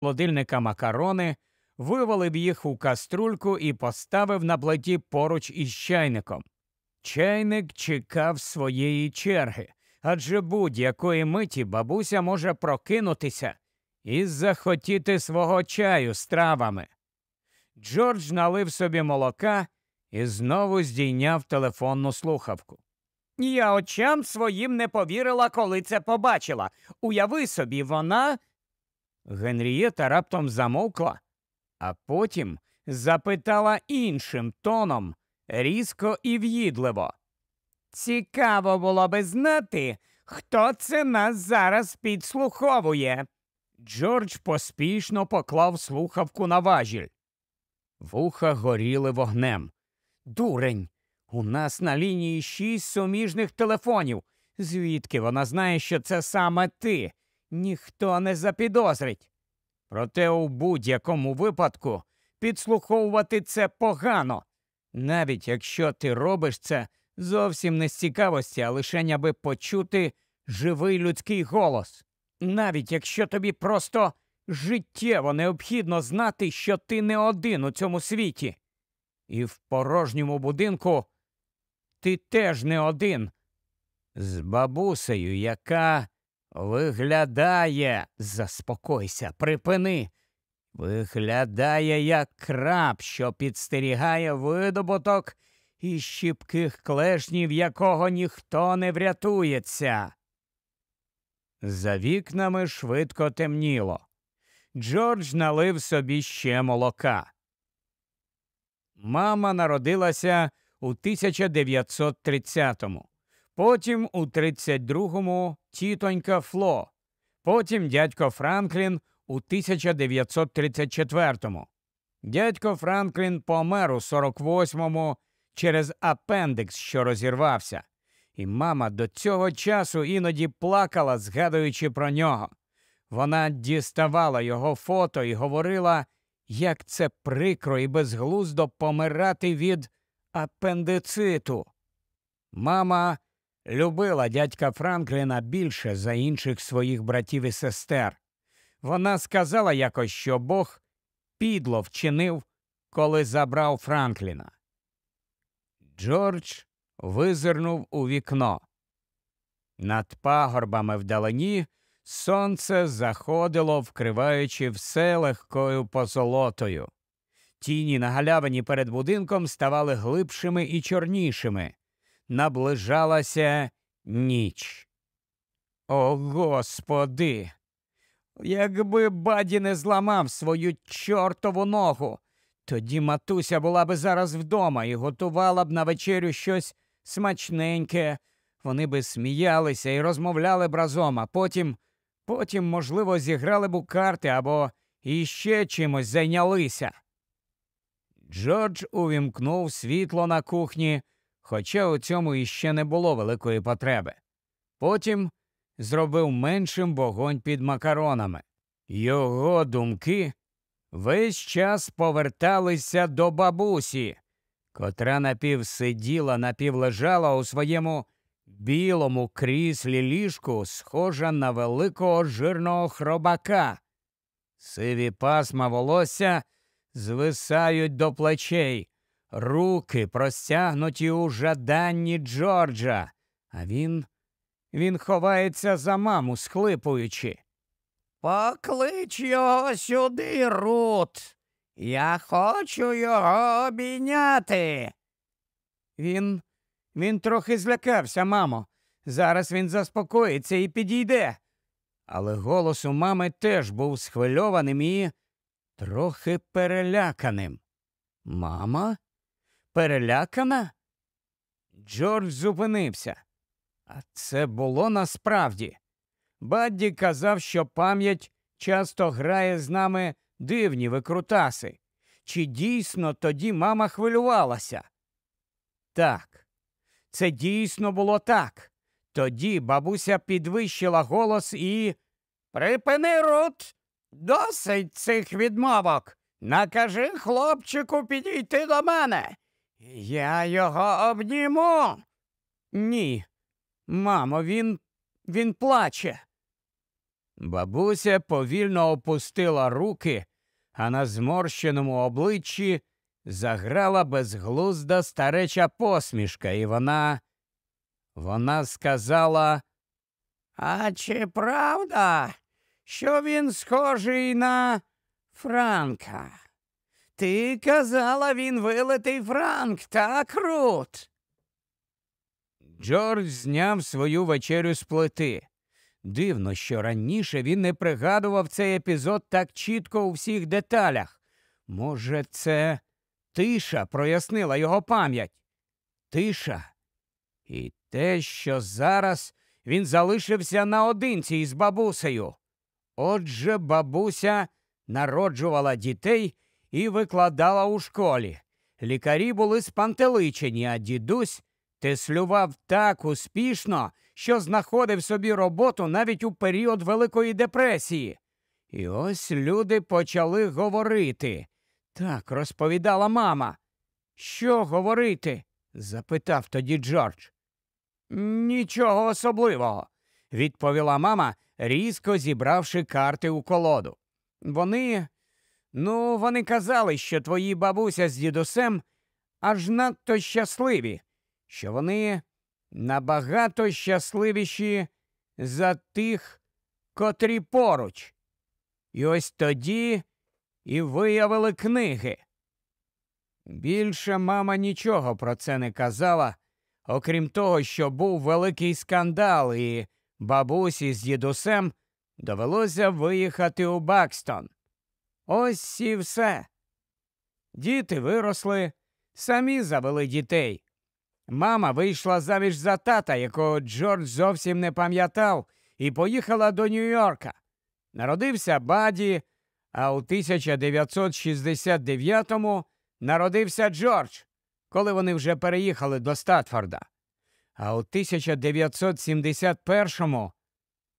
холодильника макарони, вивалив їх у каструльку і поставив на плиті поруч із чайником. Чайник чекав своєї черги, адже будь-якої миті бабуся може прокинутися і захотіти свого чаю з травами. Джордж налив собі молока і знову здійняв телефонну слухавку. Я очам своїм не повірила, коли це побачила. Уяви собі, вона. Генрієта раптом замовкла, а потім запитала іншим тоном різко і в'їдливо. Цікаво було би знати, хто це нас зараз підслуховує. Джордж поспішно поклав слухавку на важіль. Вуха горіли вогнем. Дурень, у нас на лінії шість суміжних телефонів. Звідки вона знає, що це саме ти? Ніхто не запідозрить. Проте у будь-якому випадку підслуховувати це погано, навіть якщо ти робиш це зовсім не з цікавості, а лише аби почути живий людський голос. Навіть якщо тобі просто життєво необхідно знати, що ти не один у цьому світі. І в порожньому будинку ти теж не один. З бабусею, яка виглядає, заспокойся, припини, виглядає як краб, що підстерігає видобуток і щіпких клешнів, якого ніхто не врятується. За вікнами швидко темніло. Джордж налив собі ще молока. Мама народилася у 1930-му, потім у 32-му тітонька Фло, потім дядько Франклін у 1934-му. Дядько Франклін помер у 48-му через апендикс, що розірвався, і мама до цього часу іноді плакала, згадуючи про нього. Вона діставала його фото і говорила, як це прикро і безглуздо помирати від апендициту. Мама любила дядька Франкліна більше за інших своїх братів і сестер. Вона сказала якось, що Бог підло вчинив, коли забрав Франкліна. Джордж визирнув у вікно. Над пагорбами вдалині сонце заходило, вкриваючи все легкою позолотою. Тіні на галявині перед будинком ставали глибшими і чорнішими. Наближалася ніч. О господи! Якби баді не зламав свою чортову ногу, тоді матуся була би зараз вдома і готувала б на вечерю щось смачненьке. Вони би сміялися і розмовляли б разом, а потім, потім, можливо, зіграли б у карти або іще чимось зайнялися. Джордж увімкнув світло на кухні, хоча у цьому іще не було великої потреби. Потім зробив меншим вогонь під макаронами. Його думки весь час поверталися до бабусі, котра напівсиділа, напівлежала у своєму білому кріслі ліжку, схожа на великого жирного хробака. Сиві пасма волосся звисають до плечей, руки простягнуті у жаданні Джорджа, а він він ховається за маму, схлипуючи. Поклич його сюди, Рут. Я хочу його обійняти. Він він трохи злякався, мамо. Зараз він заспокоїться і підійде. Але голос у мами теж був схвильованим і трохи переляканим. Мама? Перелякана? Джордж зупинився. А це було насправді. Бадді казав, що пам'ять часто грає з нами дивні викрутаси. Чи дійсно тоді мама хвилювалася? Так, це дійсно було так. Тоді бабуся підвищила голос і. Припини рот! Досить цих відмовок. Накажи хлопчику підійти до мене. Я його обніму. Ні. Мамо, він він плаче. Бабуся повільно опустила руки, а на зморщеному обличчі заграла безглузда стареча посмішка, і вона. Вона сказала, А чи правда, що він схожий на Франка? Ти казала, він вилитий Франк, так, Рут? Джордж зняв свою вечерю з плити. Дивно, що раніше він не пригадував цей епізод так чітко у всіх деталях. Може, це тиша прояснила його пам'ять. Тиша. І те, що зараз він залишився наодинці із бабусею. Отже, бабуся народжувала дітей і викладала у школі. Лікарі були спантеличені, а дідусь теслював так успішно, що знаходив собі роботу навіть у період Великої депресії. І ось люди почали говорити. Так розповідала мама. Що говорити? запитав тоді Джордж. Нічого особливого, відповіла мама, різко зібравши карти у колоду. Вони, ну, вони казали, що твої бабуся з дідусем аж надто щасливі, що вони набагато щасливіші за тих, котрі поруч. І ось тоді і виявили книги. Більше мама нічого про це не казала, окрім того, що був великий скандал, і бабусі з дідусем довелося виїхати у Бакстон. Ось і все. Діти виросли, самі завели дітей. Мама вийшла заміж за тата, якого Джордж зовсім не пам'ятав, і поїхала до Нью-Йорка. Народився Баді, а у 1969-му народився Джордж, коли вони вже переїхали до Статфорда. А у 1971-му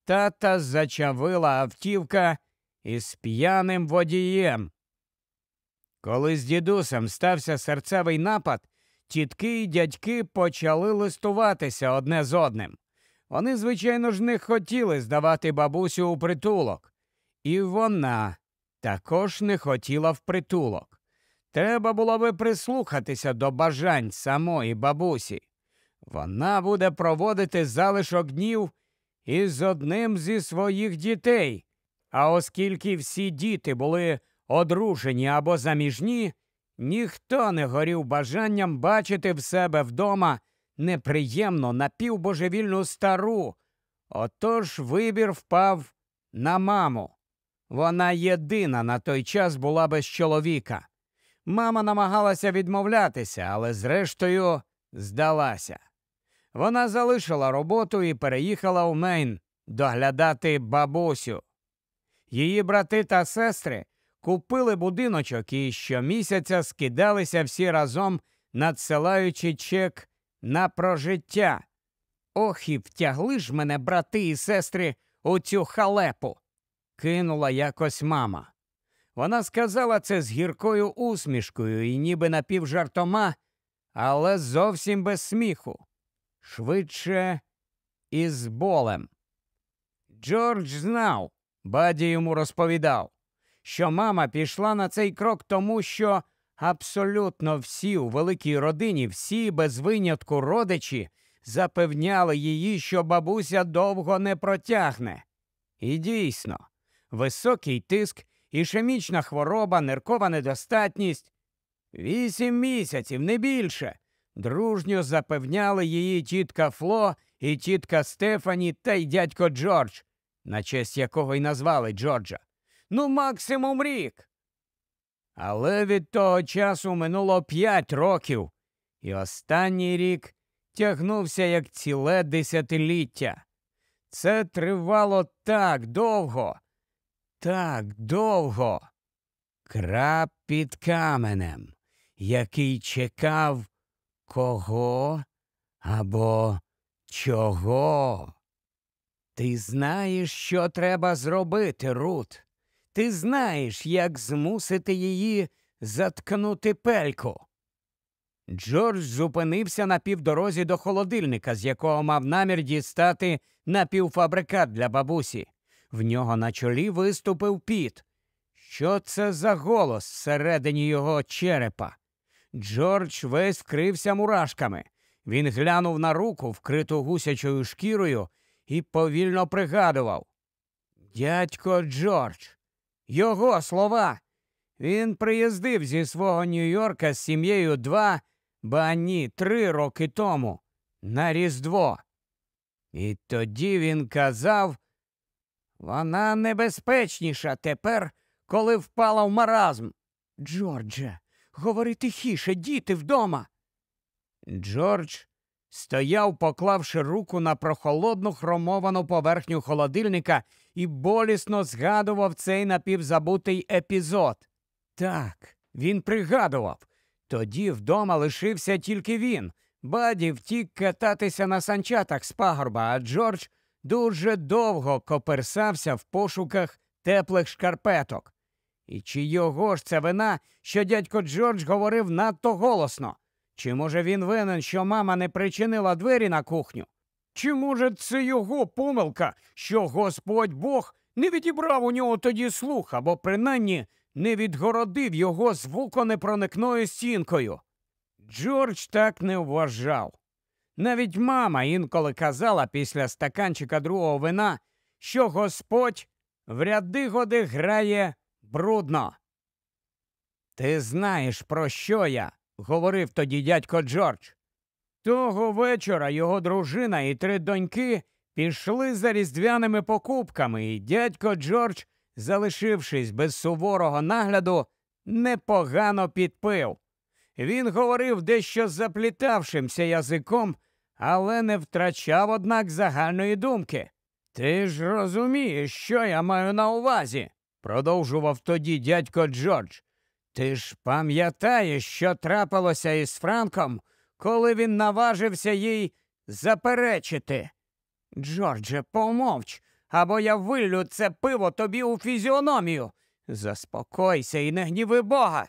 тата зачавила автівка із п'яним водієм. Коли з дідусем стався серцевий напад, тітки й дядьки почали листуватися одне з одним. Вони, звичайно ж, не хотіли здавати бабусю у притулок. І вона також не хотіла в притулок. Треба було би прислухатися до бажань самої бабусі. Вона буде проводити залишок днів із одним зі своїх дітей. А оскільки всі діти були одружені або заміжні, ніхто не горів бажанням бачити в себе вдома неприємно напівбожевільну стару. Отож вибір впав на маму. Вона єдина на той час була без чоловіка. Мама намагалася відмовлятися, але зрештою здалася. Вона залишила роботу і переїхала у Мейн доглядати бабусю. Її брати та сестри купили будиночок і щомісяця скидалися всі разом, надсилаючи чек на прожиття. Ох, і втягли ж мене брати і сестри у цю халепу. Кинула якось мама. Вона сказала це з гіркою усмішкою і ніби напівжартома, але зовсім без сміху. Швидше із болем. Джордж знав, баді йому розповідав, що мама пішла на цей крок тому, що абсолютно всі у великій родині, всі без винятку родичі, запевняли її, що бабуся довго не протягне. І дійсно, високий тиск, ішемічна хвороба, ниркова недостатність. Вісім місяців, не більше. Дружньо запевняли її тітка Фло і тітка Стефані та й дядько Джордж, на честь якого й назвали Джорджа. Ну, максимум рік. Але від того часу минуло п'ять років, і останній рік тягнувся як ціле десятиліття. Це тривало так довго, так довго. Краб під каменем, який чекав кого або чого. Ти знаєш, що треба зробити, Рут. Ти знаєш, як змусити її заткнути пельку. Джордж зупинився на півдорозі до холодильника, з якого мав намір дістати напівфабрикат для бабусі. В нього на чолі виступив піт. Що це за голос всередині його черепа? Джордж весь вкрився мурашками. Він глянув на руку, вкриту гусячою шкірою, і повільно пригадував. Дядько Джордж, його слова. Він приїздив зі свого Нью-Йорка з сім'єю два, ба ні, три роки тому, на Різдво. І тоді він казав, вона небезпечніша тепер, коли впала в маразм. Джордже, говори тихіше, діти вдома. Джордж стояв, поклавши руку на прохолодну хромовану поверхню холодильника і болісно згадував цей напівзабутий епізод. Так, він пригадував. Тоді вдома лишився тільки він. Баді втік кататися на санчатах з пагорба, а Джордж дуже довго коперсався в пошуках теплих шкарпеток. І чи його ж це вина, що дядько Джордж говорив надто голосно? Чи може він винен, що мама не причинила двері на кухню? Чи може це його помилка, що Господь Бог не відібрав у нього тоді слух, або принаймні не відгородив його звуконепроникною стінкою? Джордж так не вважав. Навіть мама інколи казала після стаканчика другого вина, що Господь в ряди годи грає брудно. Ти знаєш, про що я? Говорив тоді дядько Джордж. Того вечора його дружина і три доньки пішли за різдвяними покупками, і дядько Джордж, залишившись без суворого нагляду, непогано підпив. Він говорив дещо заплітавшимся язиком, але не втрачав, однак, загальної думки. Ти ж розумієш, що я маю на увазі, продовжував тоді дядько Джордж. Ти ж пам'ятаєш, що трапилося із Франком, коли він наважився їй заперечити. Джордже, помовч, або я виллю це пиво тобі у фізіономію. Заспокойся і не гніви Бога.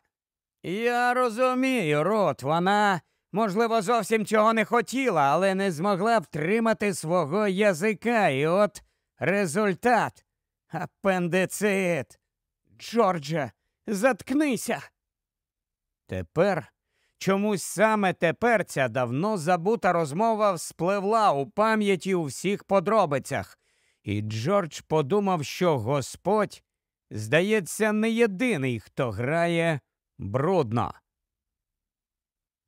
Я розумію, Рот, вона, можливо, зовсім цього не хотіла, але не змогла втримати свого язика, і от результат апендицит. Джордже, заткнися. Тепер чомусь саме тепер ця давно забута розмова вспливла у пам'яті у всіх подробицях, і Джордж подумав, що Господь, здається, не єдиний, хто грає брудно.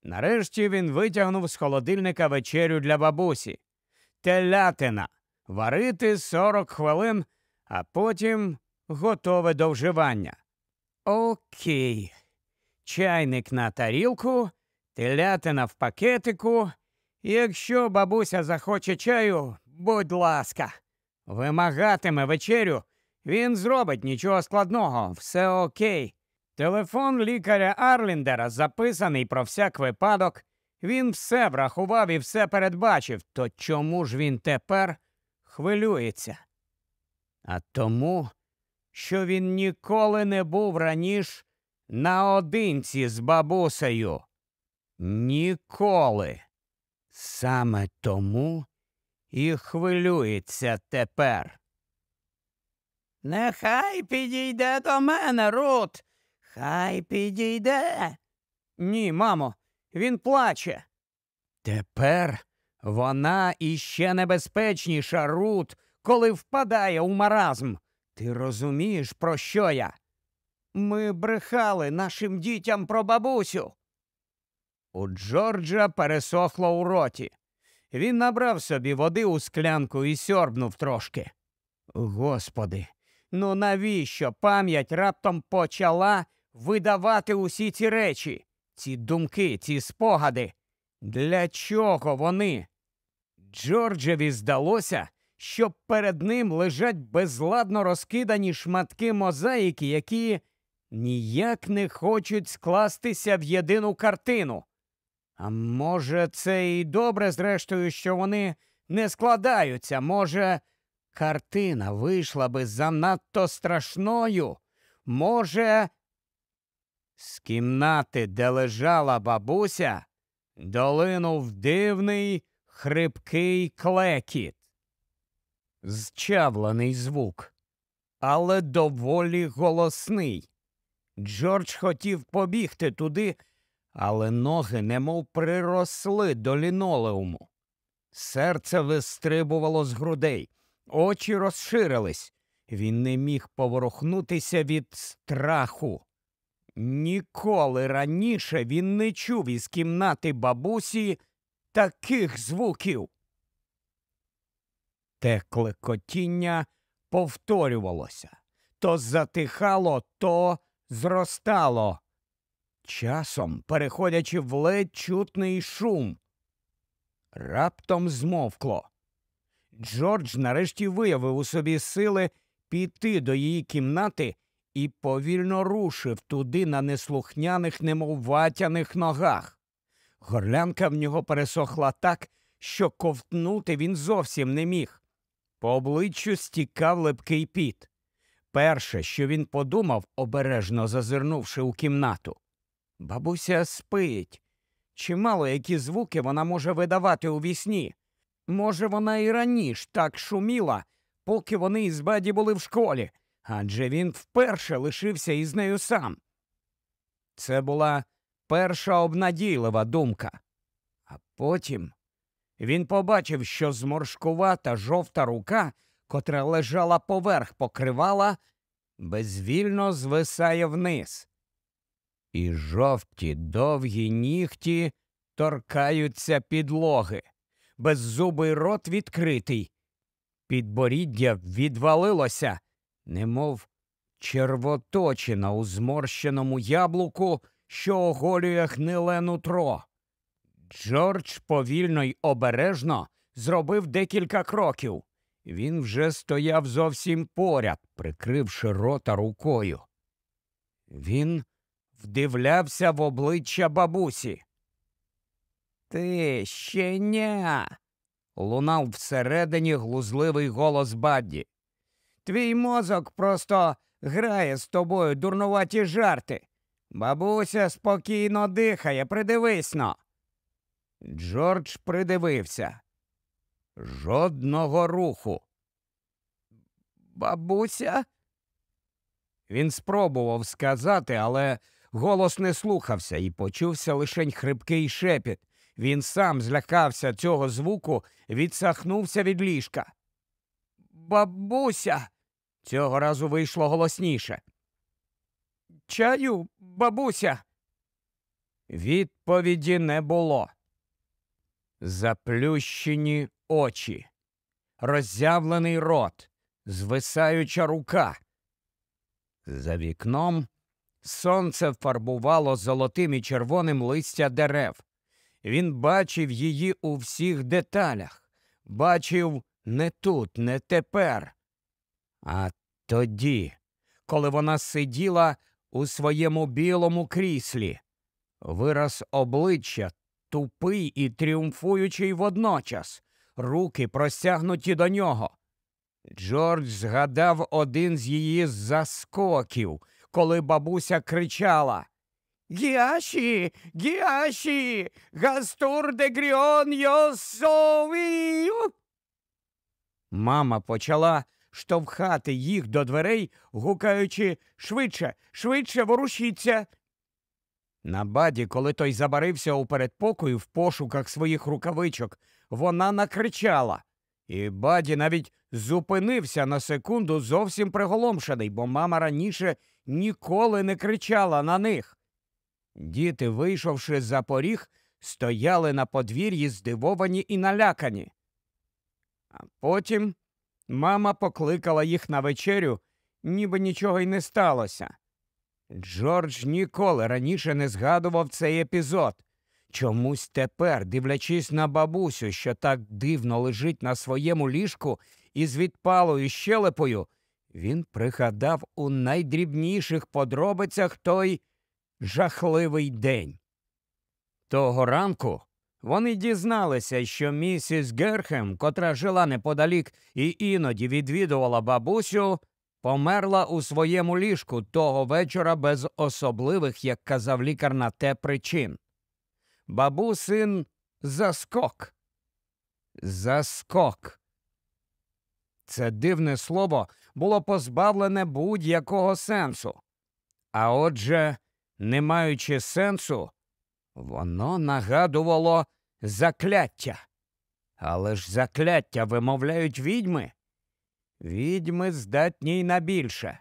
Нарешті він витягнув з холодильника вечерю для бабусі. Телятина. Варити 40 хвилин, а потім готове до вживання. Окей. Чайник на тарілку, телятина в пакетику. Якщо бабуся захоче чаю, будь ласка, вимагатиме вечерю, він зробить нічого складного, все окей. Телефон лікаря Арліндера записаний про всяк випадок. Він все врахував і все передбачив. То чому ж він тепер хвилюється? А тому, що він ніколи не був раніше наодинці з бабусею. Ніколи. Саме тому і хвилюється тепер. Нехай підійде до мене, Рут. Хай підійде. Ні, мамо, він плаче. Тепер вона іще небезпечніша, Рут, коли впадає у маразм. Ти розумієш, про що я? Ми брехали нашим дітям про бабусю. У Джорджа пересохло у роті. Він набрав собі води у склянку і сьорбнув трошки. Господи, ну навіщо пам'ять раптом почала видавати усі ці речі, ці думки, ці спогади? Для чого вони? Джорджеві здалося, що перед ним лежать безладно розкидані шматки мозаїки, які ніяк не хочуть скластися в єдину картину. А може, це і добре, зрештою, що вони не складаються. Може, картина вийшла би занадто страшною. Може, з кімнати, де лежала бабуся, долинув дивний хрипкий клекіт. Зчавлений звук. але доволі голосний. Джордж хотів побігти туди, але ноги немов приросли до лінолеуму. Серце вистрибувало з грудей, очі розширились. Він не міг поворухнутися від страху. Ніколи раніше він не чув із кімнати бабусі таких звуків. Те клекотіння повторювалося то затихало, то зростало, часом переходячи в ледь чутний шум. Раптом змовкло. Джордж нарешті виявив у собі сили піти до її кімнати і повільно рушив туди на неслухняних, немов ватяних ногах. Горлянка в нього пересохла так, що ковтнути він зовсім не міг. По обличчю стікав липкий піт. Перше, що він подумав, обережно зазирнувши у кімнату. Бабуся спить. Чи мало які звуки вона може видавати уві сні. Може, вона і раніше так шуміла, поки вони із баді були в школі, адже він вперше лишився із нею сам. Це була перша обнадійлива думка. А потім він побачив, що зморшкувата жовта рука, котра лежала поверх покривала, безвільно звисає вниз. І жовті довгі нігті торкаються підлоги, беззубий рот відкритий. Підборіддя відвалилося, немов червоточина у зморщеному яблуку, що оголює гниле нутро. Джордж повільно й обережно зробив декілька кроків. Він вже стояв зовсім поряд, прикривши рота рукою. Він вдивлявся в обличчя бабусі. Ти щеня. лунав всередині глузливий голос Бадді. Твій мозок просто грає з тобою дурнуваті жарти. Бабуся спокійно дихає, придивись но. Джордж придивився. Жодного руху. Бабуся? Він спробував сказати, але голос не слухався і почувся лишень хрипкий шепіт. Він сам злякався цього звуку, відсахнувся від ліжка. Бабуся. Цього разу вийшло голосніше. Чаю, бабуся. Відповіді не було. Заплющені очі, роззявлений рот, звисаюча рука. За вікном сонце фарбувало золотим і червоним листя дерев. Він бачив її у всіх деталях, бачив не тут, не тепер. А тоді, коли вона сиділа у своєму білому кріслі, вираз обличчя тупий і тріумфуючий водночас, руки простягнуті до нього. Джордж згадав один з її заскоків, коли бабуся кричала Гіаші, Гіаші, Гастур де Гріон Йосові. Мама почала штовхати їх до дверей, гукаючи швидше, швидше ворушіться. На баді, коли той забарився у передпокою в пошуках своїх рукавичок, вона накричала. І баді навіть зупинився на секунду зовсім приголомшений, бо мама раніше ніколи не кричала на них. Діти, вийшовши за поріг, стояли на подвір'ї здивовані і налякані. А потім мама покликала їх на вечерю, ніби нічого й не сталося. Джордж ніколи раніше не згадував цей епізод. Чомусь тепер, дивлячись на бабусю, що так дивно лежить на своєму ліжку із відпалою щелепою, він пригадав у найдрібніших подробицях той жахливий день. Того ранку вони дізналися, що місіс Герхем, котра жила неподалік і іноді відвідувала бабусю, померла у своєму ліжку того вечора без особливих, як казав лікар на те причин. Бабусин заскок. Заскок. Це дивне слово було позбавлене будь-якого сенсу. А отже, не маючи сенсу, воно нагадувало закляття. Але ж закляття вимовляють відьми. Відьми здатні й на більше.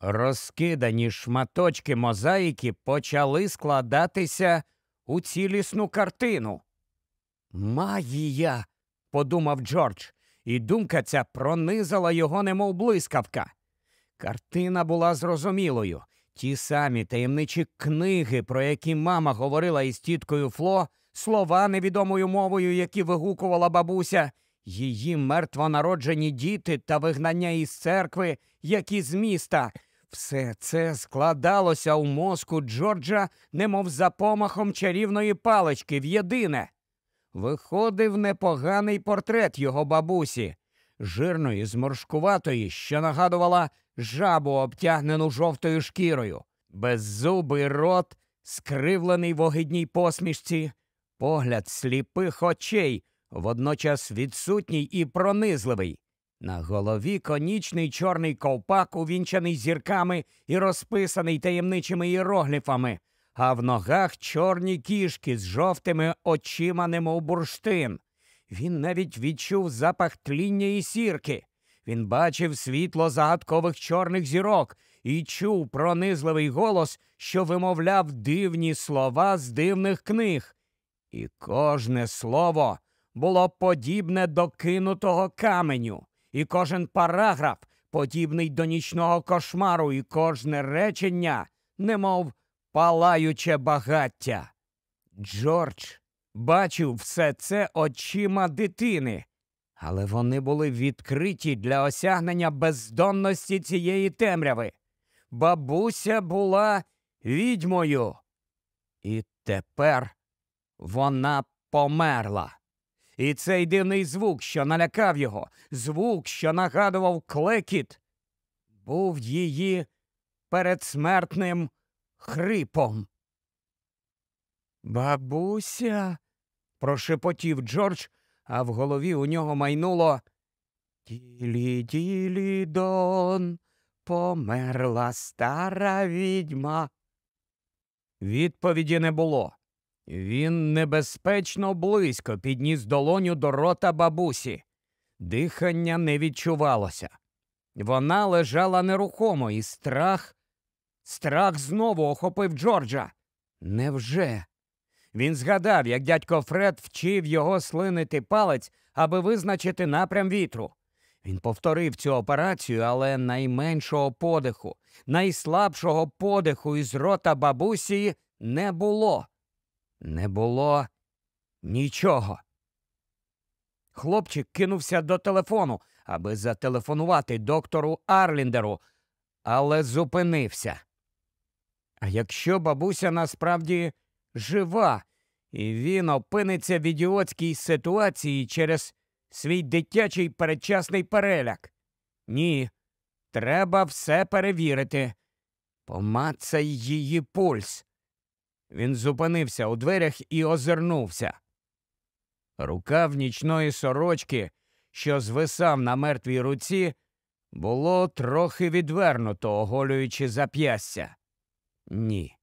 Розкидані шматочки мозаїки почали складатися у цілісну картину. Магія, подумав Джордж, і думка ця пронизала його, немов блискавка. Картина була зрозумілою. Ті самі таємничі книги, про які мама говорила із тіткою Фло, слова невідомою мовою, які вигукувала бабуся, її мертвонароджені діти та вигнання із церкви, які з міста. Все це складалося у мозку Джорджа, немов за помахом чарівної палички в єдине. Виходив непоганий портрет його бабусі, жирної, зморшкуватої, що нагадувала жабу, обтягнену жовтою шкірою, беззубий рот, скривлений в огидній посмішці, погляд сліпих очей, водночас відсутній і пронизливий. На голові конічний чорний ковпак, увінчаний зірками і розписаний таємничими іерогліфами, а в ногах чорні кішки з жовтими очима, немов бурштин. Він навіть відчув запах тління і сірки. Він бачив світло загадкових чорних зірок і чув пронизливий голос, що вимовляв дивні слова з дивних книг. І кожне слово було подібне до кинутого каменю, і кожен параграф подібний до нічного кошмару, і кожне речення, немов палаюче багаття. Джордж бачив все це очима дитини, але вони були відкриті для осягнення бездонності цієї темряви. Бабуся була відьмою. І тепер вона померла. І цей дивний звук, що налякав його, звук, що нагадував клекіт, був її передсмертним хрипом. Бабуся, прошепотів Джордж, а в голові у нього майнуло Тілі тілі дон, померла стара відьма. Відповіді не було. Він небезпечно близько підніс долоню до рота бабусі. Дихання не відчувалося. Вона лежала нерухомо, і страх, страх знову охопив Джорджа. Невже? Він згадав, як дядько Фред вчив його слинити палець, аби визначити напрям вітру. Він повторив цю операцію, але найменшого подиху, найслабшого подиху із рота бабусі не було. Не було нічого. Хлопчик кинувся до телефону, аби зателефонувати доктору Арліндеру, але зупинився. А якщо бабуся насправді жива, і він опиниться в ідіотській ситуації через свій дитячий передчасний переляк? Ні, треба все перевірити. Помацай її пульс. Він зупинився у дверях і озирнувся. Рукав нічної сорочки, що звисав на мертвій руці, було трохи відвернуто, оголюючи зап'ястя. Ні,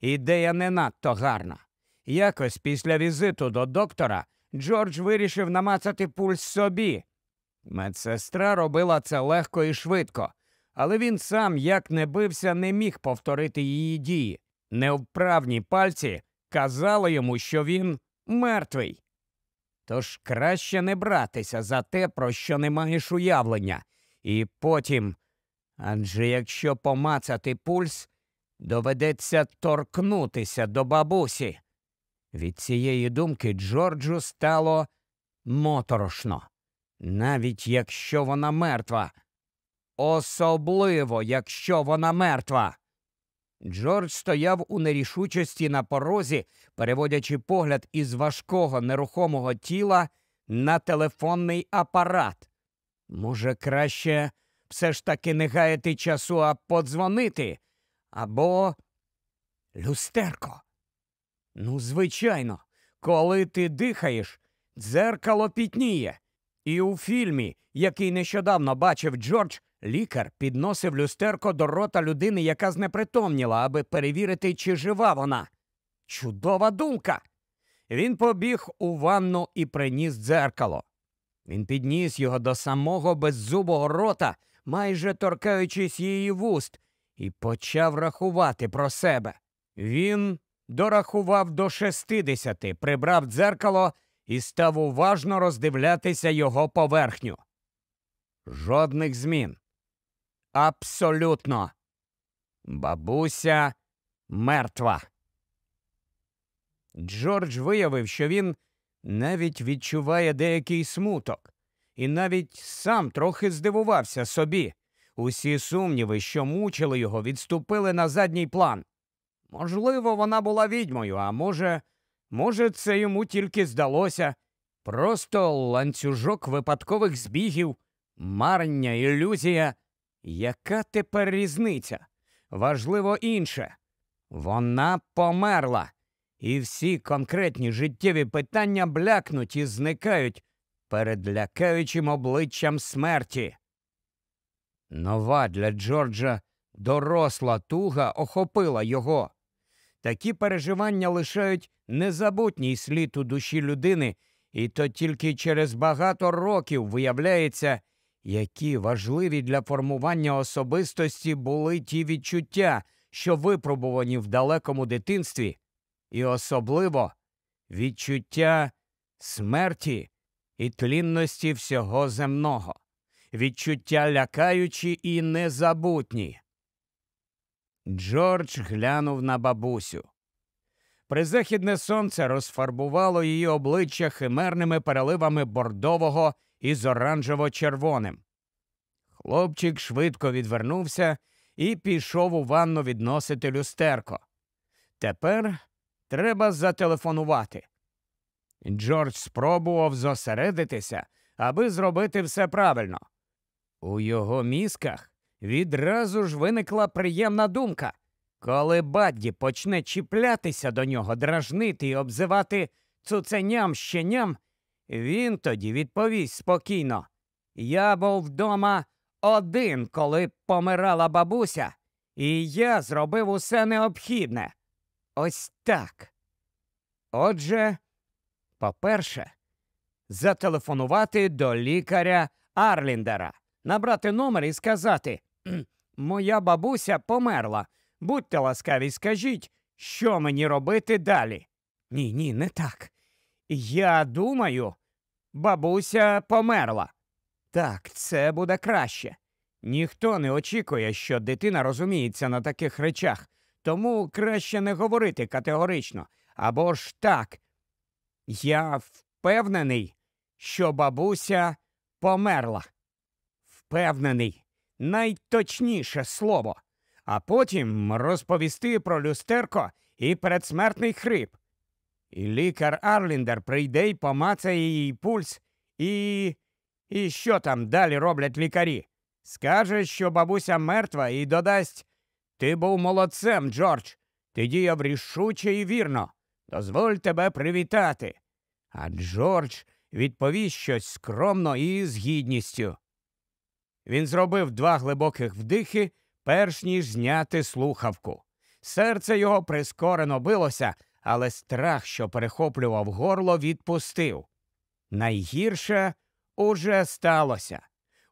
ідея не надто гарна. Якось після візиту до доктора Джордж вирішив намацати пульс собі. Медсестра робила це легко і швидко, але він сам, як не бився, не міг повторити її дії. Невправні пальці казали йому, що він мертвий. Тож краще не братися за те, про що не маєш уявлення, і потім. Адже якщо помацати пульс, доведеться торкнутися до бабусі. Від цієї думки Джорджу стало моторошно, навіть якщо вона мертва. Особливо, якщо вона мертва. Джордж стояв у нерішучості на порозі, переводячи погляд із важкого нерухомого тіла на телефонний апарат. Може, краще все ж таки не гаяти часу, а подзвонити або люстерко. Ну, звичайно, коли ти дихаєш, дзеркало пітніє. І у фільмі, який нещодавно бачив Джордж, Лікар підносив люстерко до рота людини, яка знепритомніла, аби перевірити, чи жива вона. Чудова думка. Він побіг у ванну і приніс дзеркало. Він підніс його до самого беззубого рота, майже торкаючись її вуст, і почав рахувати про себе. Він дорахував до шестидесяти, прибрав дзеркало і став уважно роздивлятися його поверхню. Жодних змін. Абсолютно. Бабуся мертва. Джордж виявив, що він навіть відчуває деякий смуток, і навіть сам трохи здивувався собі. Усі сумніви, що мучили його, відступили на задній план. Можливо, вона була відьмою, а може, може, це йому тільки здалося. Просто ланцюжок випадкових збігів, марення, ілюзія. Яка тепер різниця? Важливо інше. Вона померла, і всі конкретні життєві питання блякнуть і зникають перед лякаючим обличчям смерті. Нова для Джорджа доросла туга охопила його. Такі переживання лишають незабутній слід у душі людини, і то тільки через багато років виявляється, які важливі для формування особистості були ті відчуття, що випробувані в далекому дитинстві, і особливо відчуття смерті і тлінності всього земного, відчуття лякаючі і незабутні. Джордж глянув на бабусю. Призахідне сонце розфарбувало її обличчя химерними переливами бордового із оранжево-червоним. Хлопчик швидко відвернувся і пішов у ванну відносити люстерко. Тепер треба зателефонувати. Джордж спробував зосередитися, аби зробити все правильно. У його мізках відразу ж виникла приємна думка. Коли Бадді почне чіплятися до нього, дражнити і обзивати цуценям щеням, він тоді відповість спокійно. Я був вдома один, коли помирала бабуся, і я зробив усе необхідне. Ось так. Отже, по-перше, зателефонувати до лікаря Арліндера, набрати номер і сказати Моя бабуся померла. Будьте ласкаві, скажіть, що мені робити далі? Ні, ні, не так. Я думаю, бабуся померла. Так, це буде краще. Ніхто не очікує, що дитина розуміється на таких речах, тому краще не говорити категорично. Або ж так. Я впевнений, що бабуся померла. Впевнений, найточніше слово, а потім розповісти про люстерко і передсмертний хрип. І лікар Арліндер прийде й помацає її пульс, і. І що там далі роблять лікарі? Скаже, що бабуся мертва, і додасть Ти був молодцем, Джордж. Ти діяв рішуче і вірно. Дозволь тебе привітати. А Джордж відповість щось скромно і з гідністю. Він зробив два глибоких вдихи, перш ніж зняти слухавку. Серце його прискорено билося, але страх, що перехоплював горло, відпустив. Найгірше уже сталося.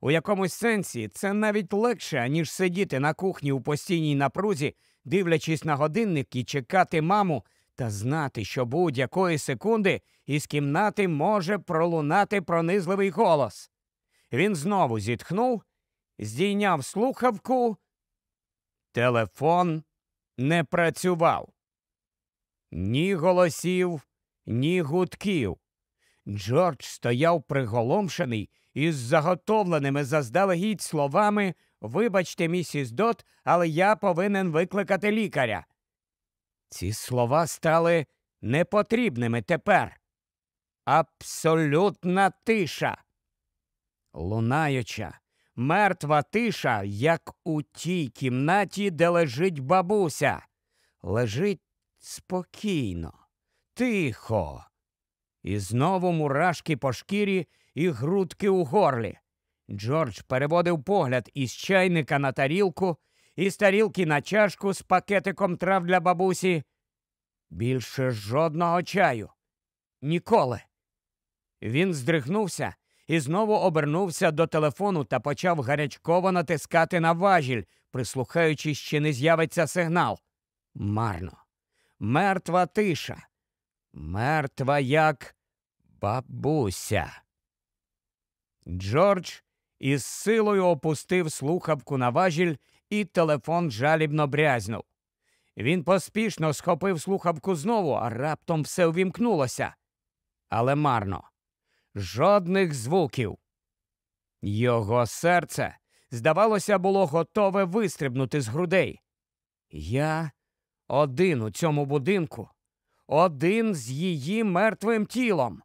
У якомусь сенсі це навіть легше, ніж сидіти на кухні у постійній напрузі, дивлячись на годинник і чекати маму та знати, що будь-якої секунди із кімнати може пролунати пронизливий голос. Він знову зітхнув, здійняв слухавку. Телефон не працював. Ні голосів, ні гудків. Джордж стояв приголомшений із заготовленими заздалегідь словами Вибачте, місіс Дот, але я повинен викликати лікаря. Ці слова стали непотрібними тепер. Абсолютна тиша. Лунаюча, мертва тиша, як у тій кімнаті, де лежить бабуся. Лежить спокійно, тихо. І знову мурашки по шкірі і грудки у горлі. Джордж переводив погляд із чайника на тарілку, із тарілки на чашку з пакетиком трав для бабусі. Більше жодного чаю. Ніколи. Він здригнувся і знову обернувся до телефону та почав гарячково натискати на важіль, прислухаючись, чи не з'явиться сигнал. Марно. Мертва тиша. Мертва як бабуся. Джордж із силою опустив слухавку на важіль, і телефон жалібно брязнув. Він поспішно схопив слухавку знову, а раптом все увімкнулося. Але марно. Жодних звуків. Його серце, здавалося, було готове вистрибнути з грудей. Я один у цьому будинку, один з її мертвим тілом.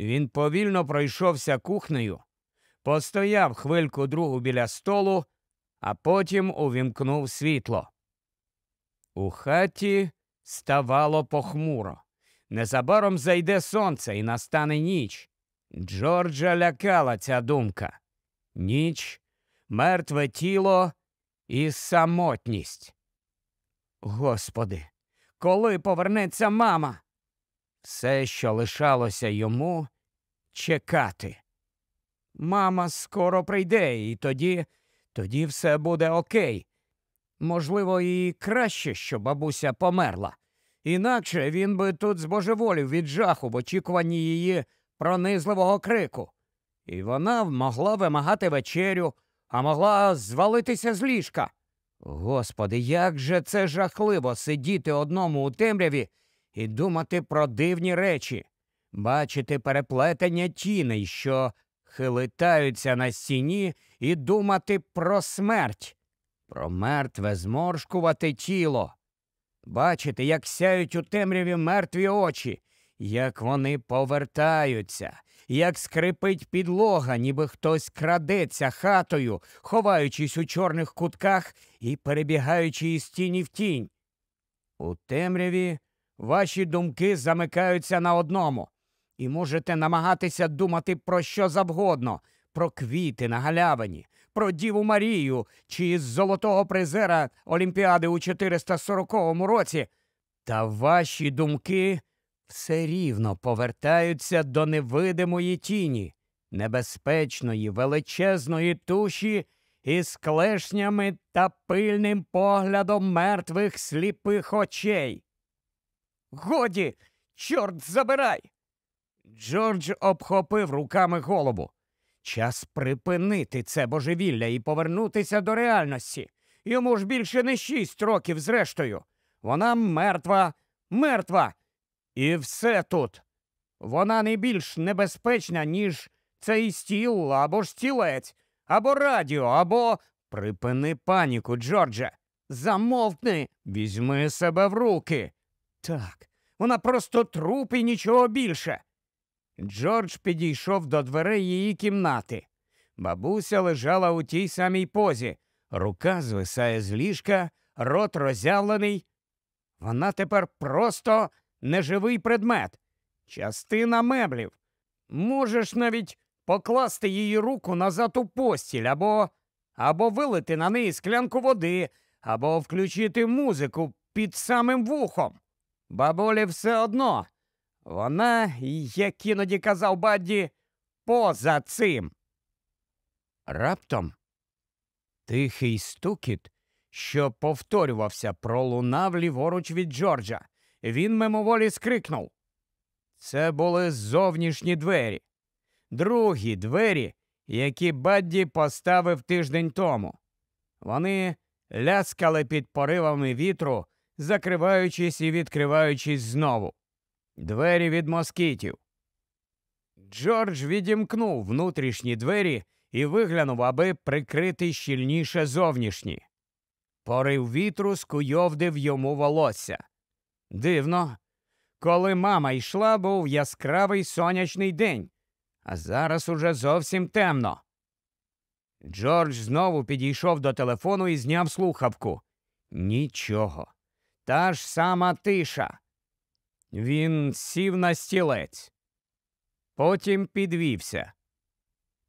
Він повільно пройшовся кухнею, постояв хвильку другу біля столу, а потім увімкнув світло. У хаті ставало похмуро. Незабаром зайде сонце і настане ніч. Джорджа лякала ця думка. Ніч, мертве тіло і самотність. Господи, коли повернеться мама? Все, що лишалося йому, чекати. Мама скоро прийде, і тоді, тоді все буде окей. Можливо, і краще, що бабуся померла. Інакше він би тут збожеволів від жаху в очікуванні її пронизливого крику. І вона могла вимагати вечерю, а могла звалитися з ліжка. Господи, як же це жахливо сидіти одному у темряві і думати про дивні речі, бачити переплетення тіней, що хилитаються на стіні, і думати про смерть, про мертве зморшкувате тіло, бачити, як сяють у темряві мертві очі, як вони повертаються, як скрипить підлога, ніби хтось крадеться хатою, ховаючись у чорних кутках і перебігаючи із тіні в тінь. У темряві ваші думки замикаються на одному, і можете намагатися думати про що завгодно, про квіти на галявині, про Діву Марію чи із золотого призера Олімпіади у 440 році. Та ваші думки все рівно повертаються до невидимої тіні, небезпечної, величезної туші із клешнями та пильним поглядом мертвих сліпих очей. Годі, чорт забирай. Джордж обхопив руками голову. Час припинити це божевілля і повернутися до реальності. Йому ж більше не шість років, зрештою. Вона мертва, мертва. І все тут. Вона не більш небезпечна, ніж цей стіл або ж стілець, або радіо, або. Припини паніку, Джордже. Замовкни, візьми себе в руки. Так, вона просто труп і нічого більше. Джордж підійшов до дверей її кімнати. Бабуся лежала у тій самій позі, рука звисає з ліжка, рот роззявлений. Вона тепер просто неживий предмет, частина меблів. Можеш навіть покласти її руку назад у постіль, або або вилити на неї склянку води, або включити музику під самим вухом. Бабулі все одно. Вона, як іноді казав Бадді, поза цим. Раптом тихий стукіт, що повторювався, пролунав ліворуч від Джорджа. Він мимоволі скрикнув. Це були зовнішні двері, другі двері, які Бадді поставив тиждень тому. Вони ляскали під поривами вітру, закриваючись і відкриваючись знову. Двері від москітів. Джордж відімкнув внутрішні двері і виглянув, аби прикрити щільніше зовнішні. Порив вітру скуйовдив йому волосся. Дивно, коли мама йшла, був яскравий сонячний день, а зараз уже зовсім темно. Джордж знову підійшов до телефону і зняв слухавку. Нічого. Та ж сама тиша. Він сів на стілець. Потім підвівся.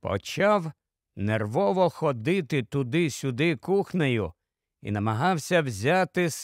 почав нервово ходити туди-сюди кухнею і намагався взяти себе